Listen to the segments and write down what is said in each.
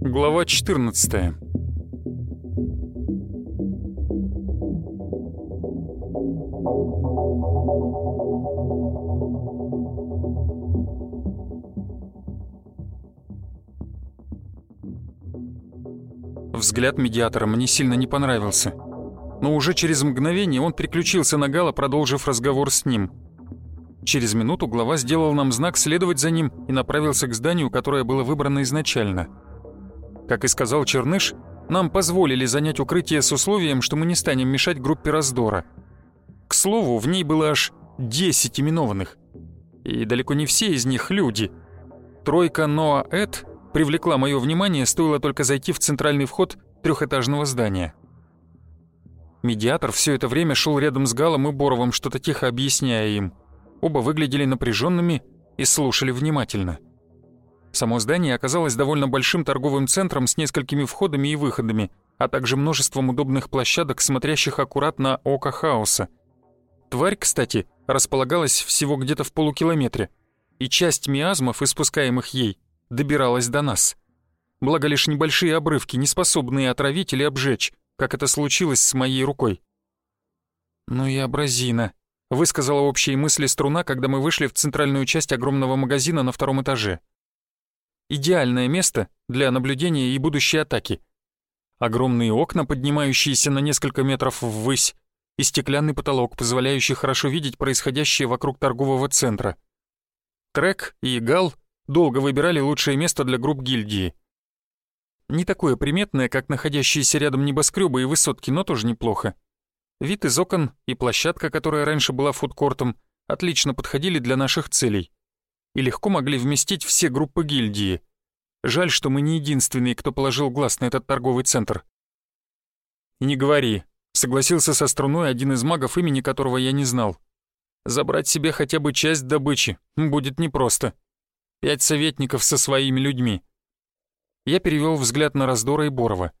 Глава 14 Взгляд медиатора мне сильно не понравился. Но уже через мгновение он переключился на Гала, продолжив разговор с ним. Через минуту глава сделал нам знак следовать за ним и направился к зданию, которое было выбрано изначально. Как и сказал Черныш, нам позволили занять укрытие с условием, что мы не станем мешать группе раздора. К слову, в ней было аж 10 именованных. И далеко не все из них люди. Тройка Ноа Эд привлекла мое внимание, стоило только зайти в центральный вход трехэтажного здания. Медиатор все это время шел рядом с Галом и Боровым, что-то тихо объясняя им. Оба выглядели напряженными и слушали внимательно. Само здание оказалось довольно большим торговым центром с несколькими входами и выходами, а также множеством удобных площадок, смотрящих аккуратно око хаоса. Тварь, кстати, располагалась всего где-то в полукилометре, и часть миазмов, испускаемых ей, добиралась до нас. Благо лишь небольшие обрывки, не способные отравить или обжечь, как это случилось с моей рукой. «Ну и абразина», — высказала общие мысли струна, когда мы вышли в центральную часть огромного магазина на втором этаже. Идеальное место для наблюдения и будущей атаки. Огромные окна, поднимающиеся на несколько метров ввысь, и стеклянный потолок, позволяющий хорошо видеть происходящее вокруг торгового центра. Трек и Гал долго выбирали лучшее место для групп гильдии. Не такое приметное, как находящиеся рядом небоскребы и высотки, но тоже неплохо. Вид из окон и площадка, которая раньше была фудкортом, отлично подходили для наших целей и легко могли вместить все группы гильдии. Жаль, что мы не единственные, кто положил глаз на этот торговый центр. «Не говори», — согласился со струной один из магов, имени которого я не знал. «Забрать себе хотя бы часть добычи будет непросто. Пять советников со своими людьми». Я перевел взгляд на Раздора и Борова.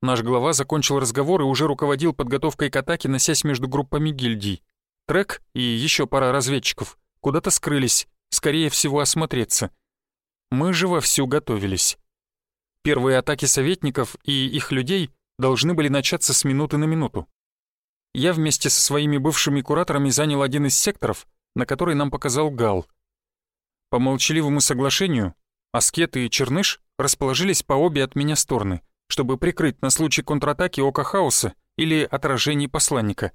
Наш глава закончил разговор и уже руководил подготовкой к атаке, носясь между группами гильдий. Трек и еще пара разведчиков куда-то скрылись, скорее всего, осмотреться. Мы же вовсю готовились. Первые атаки советников и их людей должны были начаться с минуты на минуту. Я вместе со своими бывшими кураторами занял один из секторов, на который нам показал Гал. По молчаливому соглашению Аскет и Черныш расположились по обе от меня стороны, чтобы прикрыть на случай контратаки Ока Хаоса или отражений посланника.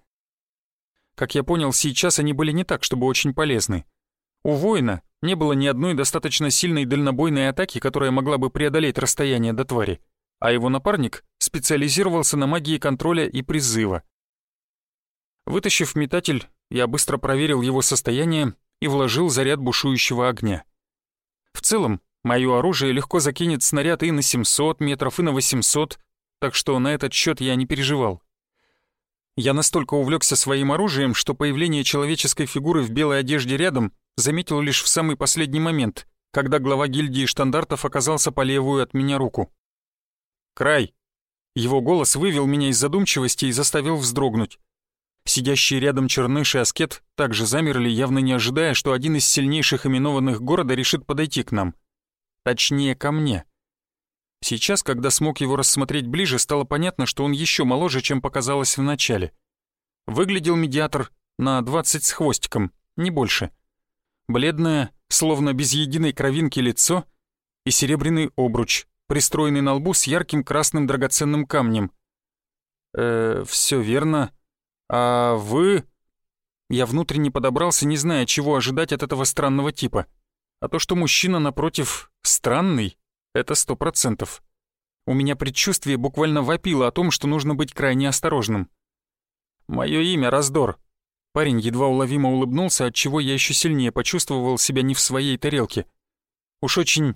Как я понял, сейчас они были не так, чтобы очень полезны. У воина не было ни одной достаточно сильной дальнобойной атаки, которая могла бы преодолеть расстояние до твари, а его напарник специализировался на магии контроля и призыва. Вытащив метатель, я быстро проверил его состояние и вложил заряд бушующего огня. В целом, Мое оружие легко закинет снаряд и на 700 метров, и на 800, так что на этот счет я не переживал. Я настолько увлекся своим оружием, что появление человеческой фигуры в белой одежде рядом заметил лишь в самый последний момент, когда глава гильдии штандартов оказался по левую от меня руку. «Край!» Его голос вывел меня из задумчивости и заставил вздрогнуть. Сидящие рядом Черныш и Аскет также замерли, явно не ожидая, что один из сильнейших именованных города решит подойти к нам — Точнее, ко мне. Сейчас, когда смог его рассмотреть ближе, стало понятно, что он еще моложе, чем показалось в начале. Выглядел медиатор на 20 с хвостиком, не больше. Бледное, словно без единой кровинки лицо и серебряный обруч, пристроенный на лбу с ярким красным драгоценным камнем. «Э, все верно. А вы...» Я внутренне подобрался, не зная, чего ожидать от этого странного типа. А то, что мужчина, напротив, странный, это сто процентов. У меня предчувствие буквально вопило о том, что нужно быть крайне осторожным. «Мое имя Раздор». Парень едва уловимо улыбнулся, отчего я еще сильнее почувствовал себя не в своей тарелке. Уж очень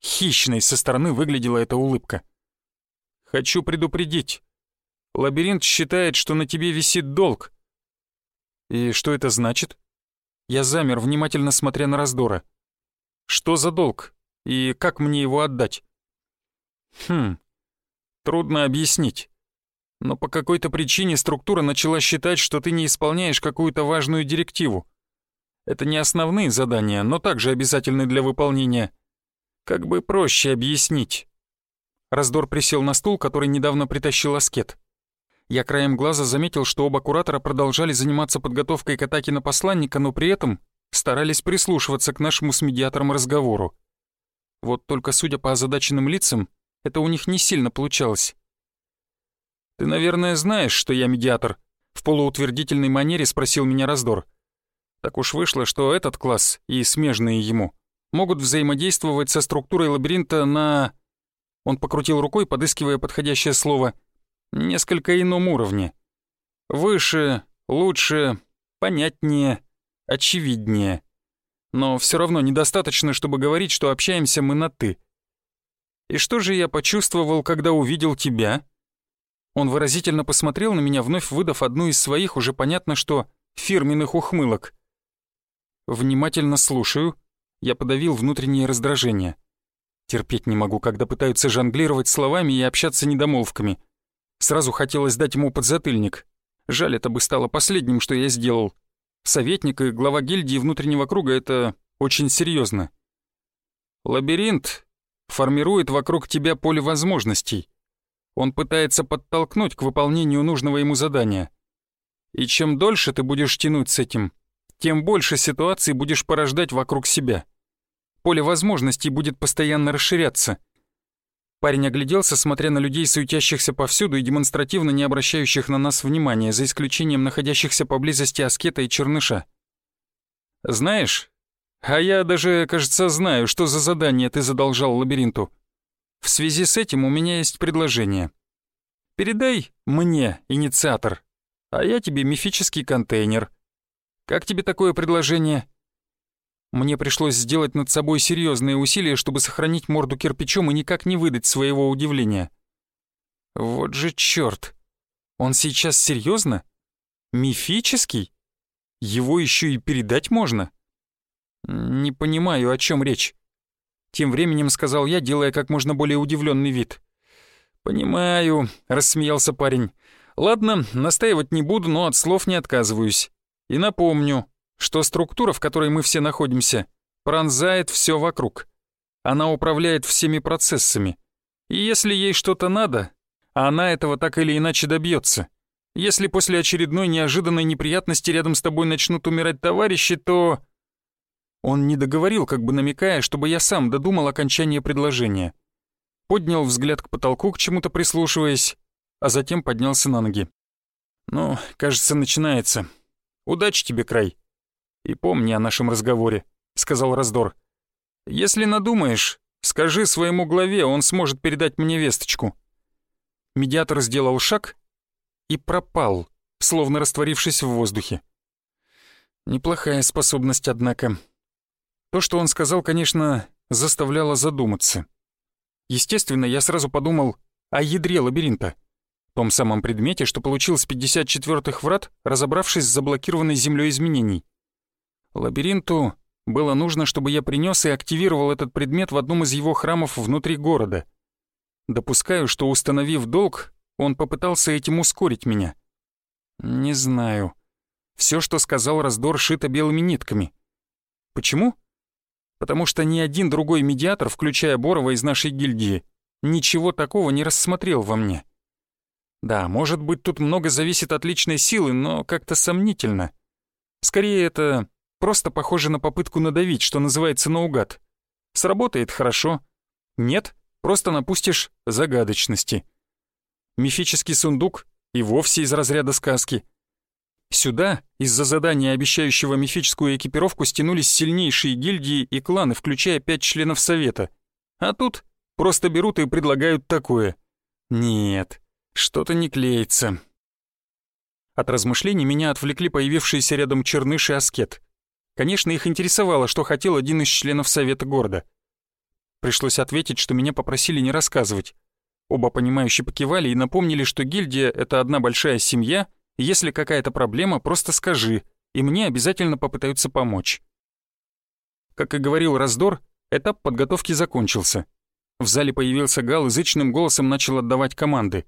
хищной со стороны выглядела эта улыбка. «Хочу предупредить. Лабиринт считает, что на тебе висит долг». «И что это значит?» Я замер, внимательно смотря на Раздора. Что за долг? И как мне его отдать? Хм, трудно объяснить. но по какой-то причине структура начала считать, что ты не исполняешь какую-то важную директиву. Это не основные задания, но также обязательны для выполнения. Как бы проще объяснить. Раздор присел на стул, который недавно притащил аскет. Я краем глаза заметил, что оба куратора продолжали заниматься подготовкой к атаке на посланника, но при этом старались прислушиваться к нашему с медиатором разговору. Вот только судя по озадаченным лицам, это у них не сильно получалось. «Ты, наверное, знаешь, что я медиатор?» В полуутвердительной манере спросил меня Раздор. Так уж вышло, что этот класс и смежные ему могут взаимодействовать со структурой лабиринта на... Он покрутил рукой, подыскивая подходящее слово. Несколько ином уровне. Выше, лучше, понятнее, очевиднее. Но все равно недостаточно, чтобы говорить, что общаемся мы на «ты». И что же я почувствовал, когда увидел тебя? Он выразительно посмотрел на меня, вновь выдав одну из своих, уже понятно что, фирменных ухмылок. Внимательно слушаю. Я подавил внутреннее раздражение. Терпеть не могу, когда пытаются жонглировать словами и общаться недомолвками. Сразу хотелось дать ему подзатыльник. Жаль, это бы стало последним, что я сделал. Советник и глава гильдии внутреннего круга — это очень серьезно. Лабиринт формирует вокруг тебя поле возможностей. Он пытается подтолкнуть к выполнению нужного ему задания. И чем дольше ты будешь тянуть с этим, тем больше ситуаций будешь порождать вокруг себя. Поле возможностей будет постоянно расширяться. Парень огляделся, смотря на людей, суетящихся повсюду и демонстративно не обращающих на нас внимания, за исключением находящихся поблизости Аскета и Черныша. «Знаешь, а я даже, кажется, знаю, что за задание ты задолжал лабиринту. В связи с этим у меня есть предложение. Передай мне инициатор, а я тебе мифический контейнер. Как тебе такое предложение? Мне пришлось сделать над собой серьезные усилия, чтобы сохранить морду кирпичом и никак не выдать своего удивления. Вот же черт! Он сейчас серьезно? Мифический? Его еще и передать можно? Не понимаю, о чем речь. Тем временем сказал я, делая как можно более удивленный вид. «Понимаю», — рассмеялся парень. «Ладно, настаивать не буду, но от слов не отказываюсь. И напомню, что структура, в которой мы все находимся, пронзает все вокруг. Она управляет всеми процессами. И если ей что-то надо, она этого так или иначе добьется. Если после очередной неожиданной неприятности рядом с тобой начнут умирать товарищи, то... Он не договорил, как бы намекая, чтобы я сам додумал окончание предложения. Поднял взгляд к потолку, к чему-то прислушиваясь, а затем поднялся на ноги. «Ну, кажется, начинается. Удачи тебе, край. И помни о нашем разговоре», — сказал Раздор. «Если надумаешь, скажи своему главе, он сможет передать мне весточку». Медиатор сделал шаг и пропал, словно растворившись в воздухе. Неплохая способность, однако. То, что он сказал, конечно, заставляло задуматься. Естественно, я сразу подумал о ядре лабиринта, том самом предмете, что получил с 54-х врат, разобравшись с заблокированной землей изменений. Лабиринту было нужно, чтобы я принес и активировал этот предмет в одном из его храмов внутри города. Допускаю, что, установив долг, он попытался этим ускорить меня. Не знаю. Все, что сказал раздор, шито белыми нитками. Почему? потому что ни один другой медиатор, включая Борова из нашей гильдии, ничего такого не рассмотрел во мне. Да, может быть, тут много зависит от личной силы, но как-то сомнительно. Скорее, это просто похоже на попытку надавить, что называется, наугад. Сработает хорошо. Нет, просто напустишь загадочности. Мифический сундук и вовсе из разряда сказки — Сюда, из-за задания, обещающего мифическую экипировку, стянулись сильнейшие гильдии и кланы, включая пять членов Совета. А тут просто берут и предлагают такое. Нет, что-то не клеится. От размышлений меня отвлекли появившиеся рядом черныш и аскет. Конечно, их интересовало, что хотел один из членов Совета города. Пришлось ответить, что меня попросили не рассказывать. Оба понимающе покивали и напомнили, что гильдия — это одна большая семья — если какая-то проблема, просто скажи, и мне обязательно попытаются помочь. Как и говорил Раздор, этап подготовки закончился. В зале появился Гал и зычным голосом начал отдавать команды.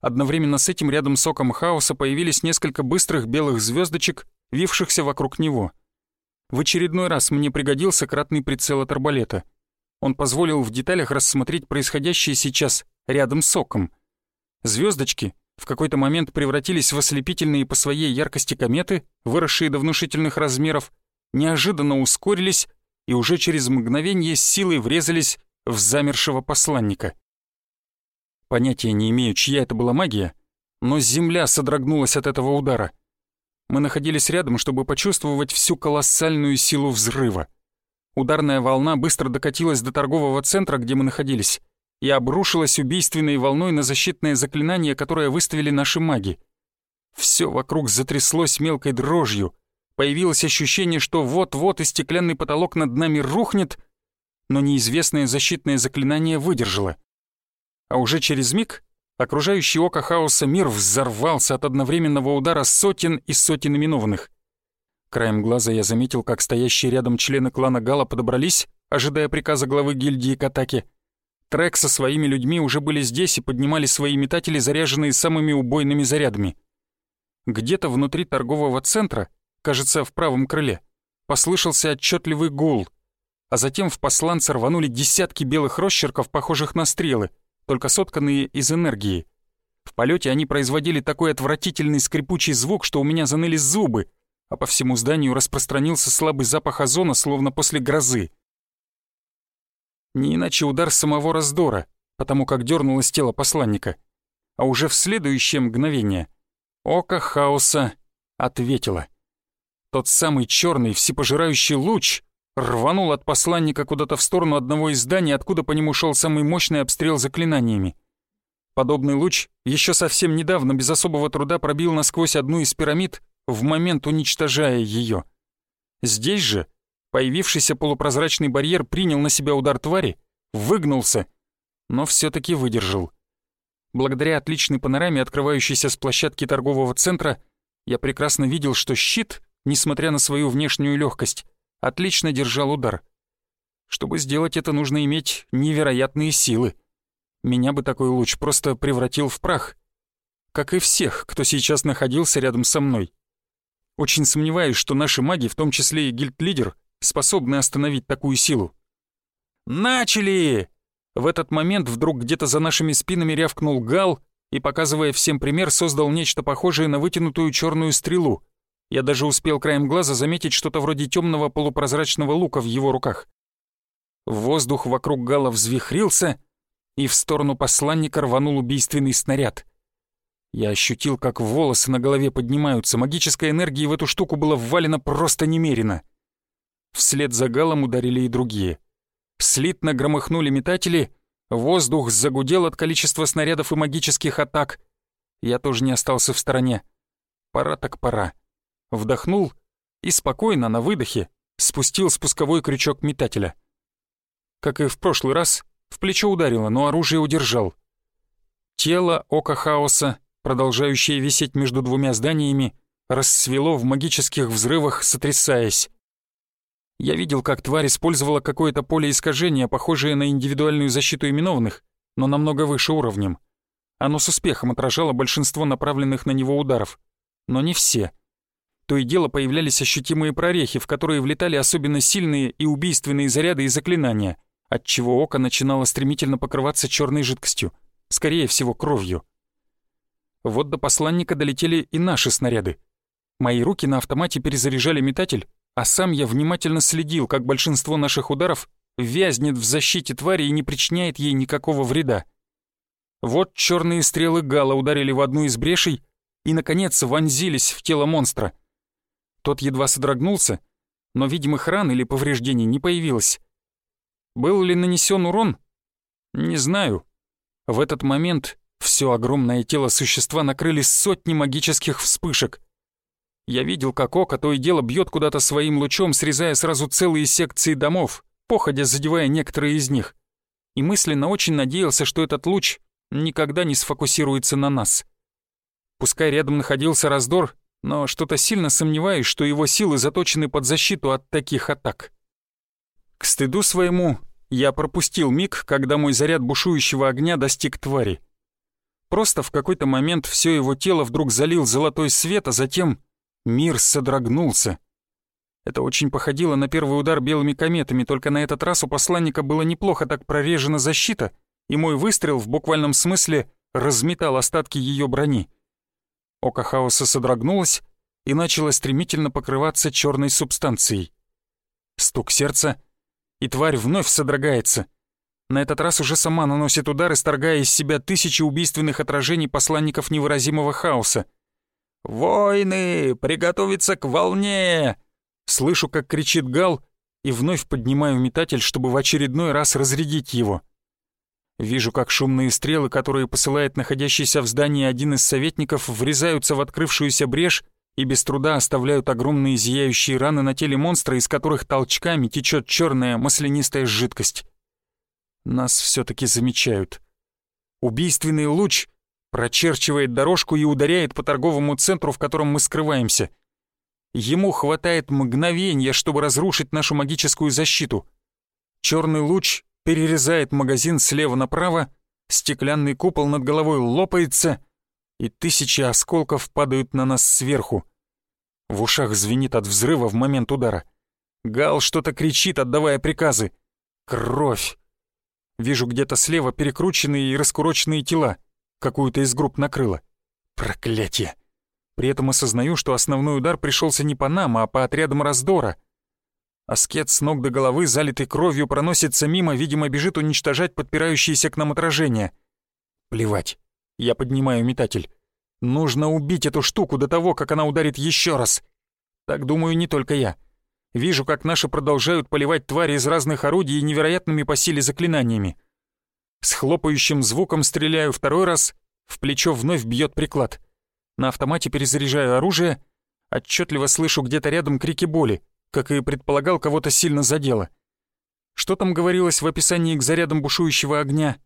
Одновременно с этим рядом с оком хаоса появились несколько быстрых белых звездочек, вившихся вокруг него. В очередной раз мне пригодился кратный прицел от арбалета. Он позволил в деталях рассмотреть происходящее сейчас рядом с оком. Звездочки в какой-то момент превратились в ослепительные по своей яркости кометы, выросшие до внушительных размеров, неожиданно ускорились и уже через мгновение с силой врезались в замершего посланника. Понятия не имею, чья это была магия, но земля содрогнулась от этого удара. Мы находились рядом, чтобы почувствовать всю колоссальную силу взрыва. Ударная волна быстро докатилась до торгового центра, где мы находились, и обрушилась убийственной волной на защитное заклинание, которое выставили наши маги. Все вокруг затряслось мелкой дрожью. Появилось ощущение, что вот-вот и стеклянный потолок над нами рухнет, но неизвестное защитное заклинание выдержало. А уже через миг окружающий око хаоса мир взорвался от одновременного удара сотен и сотен именованных. Краем глаза я заметил, как стоящие рядом члены клана Гала подобрались, ожидая приказа главы гильдии к атаке. Трек со своими людьми уже были здесь и поднимали свои метатели, заряженные самыми убойными зарядами. Где-то внутри торгового центра, кажется, в правом крыле, послышался отчетливый гул, а затем в посланца рванули десятки белых росчерков, похожих на стрелы, только сотканные из энергии. В полете они производили такой отвратительный скрипучий звук, что у меня заныли зубы, а по всему зданию распространился слабый запах озона, словно после грозы. Не иначе удар самого раздора, потому как дернулось тело посланника. А уже в следующее мгновение око хаоса ответило. Тот самый черный всепожирающий луч рванул от посланника куда-то в сторону одного из зданий, откуда по нему шел самый мощный обстрел заклинаниями. Подобный луч еще совсем недавно без особого труда пробил насквозь одну из пирамид, в момент уничтожая ее. Здесь же Появившийся полупрозрачный барьер принял на себя удар твари, выгнулся, но все таки выдержал. Благодаря отличной панораме, открывающейся с площадки торгового центра, я прекрасно видел, что щит, несмотря на свою внешнюю легкость, отлично держал удар. Чтобы сделать это, нужно иметь невероятные силы. Меня бы такой луч просто превратил в прах. Как и всех, кто сейчас находился рядом со мной. Очень сомневаюсь, что наши маги, в том числе и гильд-лидер, способны остановить такую силу. «Начали!» В этот момент вдруг где-то за нашими спинами рявкнул Гал и, показывая всем пример, создал нечто похожее на вытянутую черную стрелу. Я даже успел краем глаза заметить что-то вроде темного полупрозрачного лука в его руках. Воздух вокруг Гала взвихрился, и в сторону посланника рванул убийственный снаряд. Я ощутил, как волосы на голове поднимаются, магической энергии в эту штуку было ввалено просто немерено — Вслед за галом ударили и другие. Слитно громыхнули метатели, воздух загудел от количества снарядов и магических атак. Я тоже не остался в стороне. Пора так пора. Вдохнул и спокойно, на выдохе, спустил спусковой крючок метателя. Как и в прошлый раз, в плечо ударило, но оружие удержал. Тело ока хаоса, продолжающее висеть между двумя зданиями, расцвело в магических взрывах, сотрясаясь. Я видел, как тварь использовала какое-то поле искажения, похожее на индивидуальную защиту именованных, но намного выше уровнем. Оно с успехом отражало большинство направленных на него ударов, но не все. То и дело появлялись ощутимые прорехи, в которые влетали особенно сильные и убийственные заряды и заклинания, отчего око начинало стремительно покрываться черной жидкостью, скорее всего, кровью. Вот до посланника долетели и наши снаряды. Мои руки на автомате перезаряжали метатель, а сам я внимательно следил, как большинство наших ударов вязнет в защите твари и не причиняет ей никакого вреда. Вот черные стрелы Гала ударили в одну из брешей и, наконец, вонзились в тело монстра. Тот едва содрогнулся, но видимых ран или повреждений не появилось. Был ли нанесен урон? Не знаю. В этот момент все огромное тело существа накрыли сотни магических вспышек. Я видел, как око то и дело бьет куда-то своим лучом, срезая сразу целые секции домов, походя задевая некоторые из них. И мысленно очень надеялся, что этот луч никогда не сфокусируется на нас. Пускай рядом находился раздор, но что-то сильно сомневаюсь, что его силы заточены под защиту от таких атак. К стыду своему я пропустил миг, когда мой заряд бушующего огня достиг твари. Просто в какой-то момент все его тело вдруг залил золотой свет, а затем мир содрогнулся. Это очень походило на первый удар белыми кометами, только на этот раз у посланника было неплохо так прорежена защита, и мой выстрел в буквальном смысле разметал остатки ее брони. Око хаоса содрогнулось и начало стремительно покрываться черной субстанцией. Стук сердца, и тварь вновь содрогается. На этот раз уже сама наносит удар, исторгая из себя тысячи убийственных отражений посланников невыразимого хаоса. «Войны! Приготовиться к волне!» Слышу, как кричит Гал, и вновь поднимаю метатель, чтобы в очередной раз разрядить его. Вижу, как шумные стрелы, которые посылает находящийся в здании один из советников, врезаются в открывшуюся брешь и без труда оставляют огромные зияющие раны на теле монстра, из которых толчками течет черная маслянистая жидкость. Нас все-таки замечают. Убийственный луч прочерчивает дорожку и ударяет по торговому центру, в котором мы скрываемся — Ему хватает мгновения, чтобы разрушить нашу магическую защиту. Черный луч перерезает магазин слева направо, стеклянный купол над головой лопается, и тысячи осколков падают на нас сверху. В ушах звенит от взрыва в момент удара. Гал что-то кричит, отдавая приказы. Кровь. Вижу где-то слева перекрученные и раскуроченные тела. Какую-то из групп накрыло. Проклятие. При этом осознаю, что основной удар пришелся не по нам, а по отрядам раздора. Аскет с ног до головы, залитый кровью, проносится мимо, видимо, бежит уничтожать подпирающиеся к нам отражения. Плевать. Я поднимаю метатель. Нужно убить эту штуку до того, как она ударит еще раз. Так думаю не только я. Вижу, как наши продолжают поливать твари из разных орудий невероятными по силе заклинаниями. С хлопающим звуком стреляю второй раз, в плечо вновь бьет приклад. На автомате перезаряжаю оружие, отчетливо слышу где-то рядом крики боли, как и предполагал, кого-то сильно задело. Что там говорилось в описании к зарядам бушующего огня?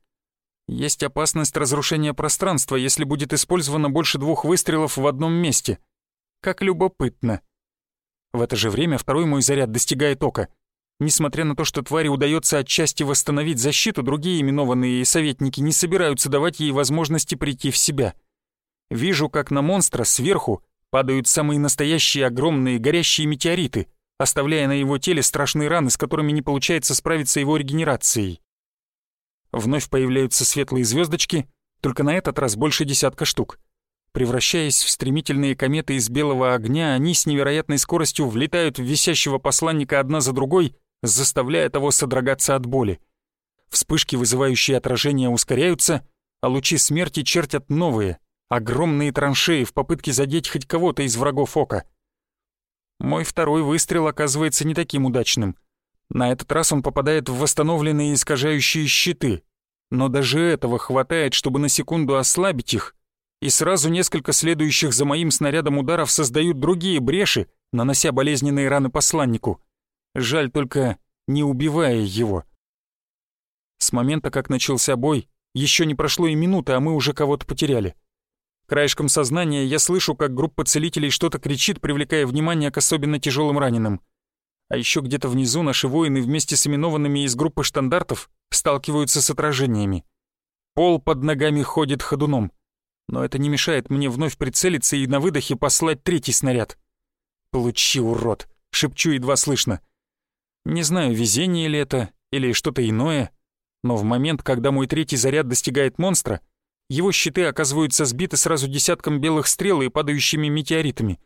Есть опасность разрушения пространства, если будет использовано больше двух выстрелов в одном месте. Как любопытно. В это же время второй мой заряд достигает ока. Несмотря на то, что твари удается отчасти восстановить защиту, другие именованные советники не собираются давать ей возможности прийти в себя — Вижу, как на монстра сверху падают самые настоящие огромные горящие метеориты, оставляя на его теле страшные раны, с которыми не получается справиться его регенерацией. Вновь появляются светлые звездочки, только на этот раз больше десятка штук. Превращаясь в стремительные кометы из белого огня, они с невероятной скоростью влетают в висящего посланника одна за другой, заставляя того содрогаться от боли. Вспышки, вызывающие отражения, ускоряются, а лучи смерти чертят новые — огромные траншеи в попытке задеть хоть кого-то из врагов Ока. Мой второй выстрел оказывается не таким удачным. На этот раз он попадает в восстановленные искажающие щиты, но даже этого хватает, чтобы на секунду ослабить их, и сразу несколько следующих за моим снарядом ударов создают другие бреши, нанося болезненные раны посланнику. Жаль только, не убивая его. С момента, как начался бой, еще не прошло и минуты, а мы уже кого-то потеряли. Краешком сознания я слышу, как группа целителей что-то кричит, привлекая внимание к особенно тяжелым раненым. А еще где-то внизу наши воины вместе с именованными из группы штандартов сталкиваются с отражениями. Пол под ногами ходит ходуном. Но это не мешает мне вновь прицелиться и на выдохе послать третий снаряд. «Получи, урод!» — шепчу едва слышно. Не знаю, везение ли это или что-то иное, но в момент, когда мой третий заряд достигает монстра, его щиты оказываются сбиты сразу десятком белых стрел и падающими метеоритами.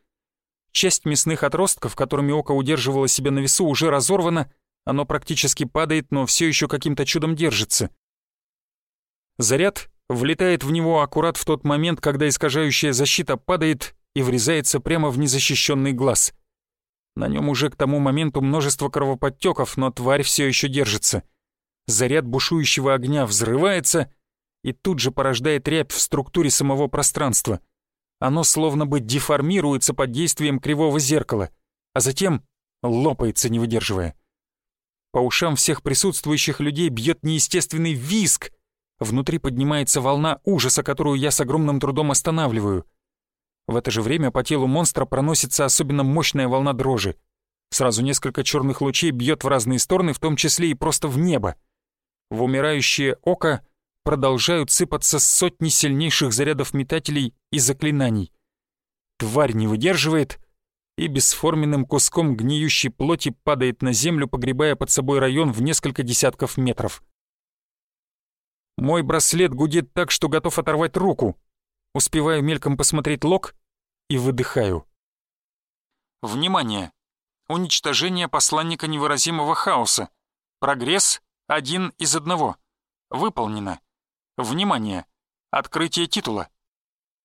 Часть мясных отростков, которыми око удерживало себя на весу, уже разорвана, оно практически падает, но все еще каким-то чудом держится. Заряд влетает в него аккурат в тот момент, когда искажающая защита падает и врезается прямо в незащищенный глаз. На нем уже к тому моменту множество кровоподтеков, но тварь все еще держится. Заряд бушующего огня взрывается — и тут же порождает рябь в структуре самого пространства. Оно словно бы деформируется под действием кривого зеркала, а затем лопается, не выдерживая. По ушам всех присутствующих людей бьет неестественный визг. Внутри поднимается волна ужаса, которую я с огромным трудом останавливаю. В это же время по телу монстра проносится особенно мощная волна дрожи. Сразу несколько черных лучей бьет в разные стороны, в том числе и просто в небо. В умирающее око продолжают сыпаться сотни сильнейших зарядов метателей и заклинаний. Тварь не выдерживает и бесформенным куском гниющей плоти падает на землю, погребая под собой район в несколько десятков метров. Мой браслет гудит так, что готов оторвать руку. Успеваю мельком посмотреть лог и выдыхаю. Внимание! Уничтожение посланника невыразимого хаоса. Прогресс один из одного. Выполнено. Внимание! Открытие титула.